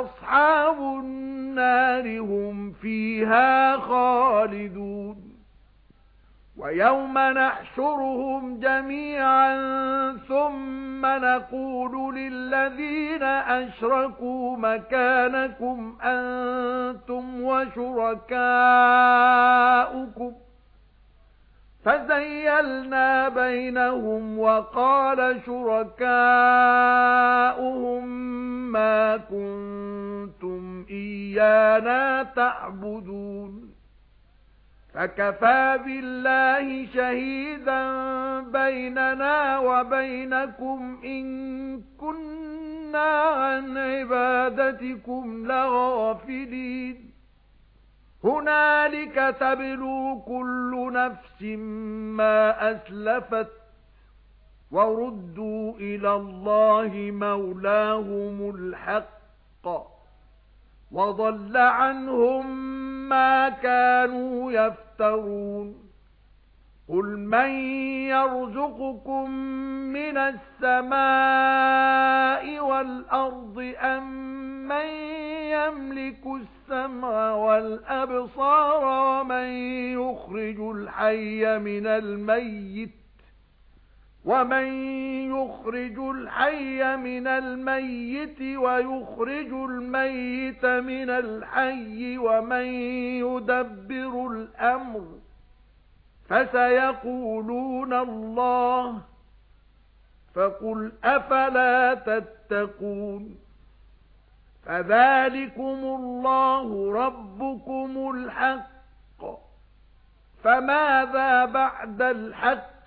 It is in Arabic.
أَصْحَابُ النَّارِ هُمْ فِيهَا خَالِدُونَ. وَيَوْمَ نَحْشُرُهُمْ جَمِيعًا ثُمَّ نَقُولُ لِلَّذِينَ أَشْرَكُوا مَكَانَكُمْ أَنْتُمْ وَشُرَكَاؤُكُمْ. فَزَيَّلْنَا بَيْنَهُمْ وَقَالَ شُرَكَاؤُهُم مَّا كُنتُمْ إِيَّانَا تَعْبُدُونَ. فَكَفَى بِاللَّهِ شَهِيدًا بَيْنَنَا وَبَيْنَكُمْ. إِن كُنَّا عَن عِبَادَتِكُمْ لَغَافِلِينَ. هُنَالِكَ تَبْلُو كُلُّ نَفْسٍ مَا أَسْلَفَتْ وَرُدُّوا إِلَى اللَّهِ مَوْلَاهُمُ الْحَقِّ. وَضَلَّ عَنْهُمْ مَا كَانُوا يَفْتَرُونَ. قُلْ مَن يَرْزُقُكُم مِّنَ السَّمَاءِ وَالْأَرْضِ أَمَّن مَّن يَمْلِكُ السَّمْعَ وَالْأَبْصَارَ وَمَن يُخْرِجُ الْحَيَّ مِنَ الْمَيِّتِ وَمَن يُخْرِجُ الْحَيَّ مِنَ الْمَيِّتِ وَيُخْرِجُ الْمَيِّتَ مِنَ الْحَيِّ وَمَن يُدَبِّرُ الْأَمْرَ فَسَيَقُولُونَ اللَّهُ فَقُلْ أَفَلَا تَتَّقُونَ فَذَلِكُمُ اللَّهُ رَبُّكُمُ الْحَقُّ فَمَاذَا بَعْدَ الْحَقِّ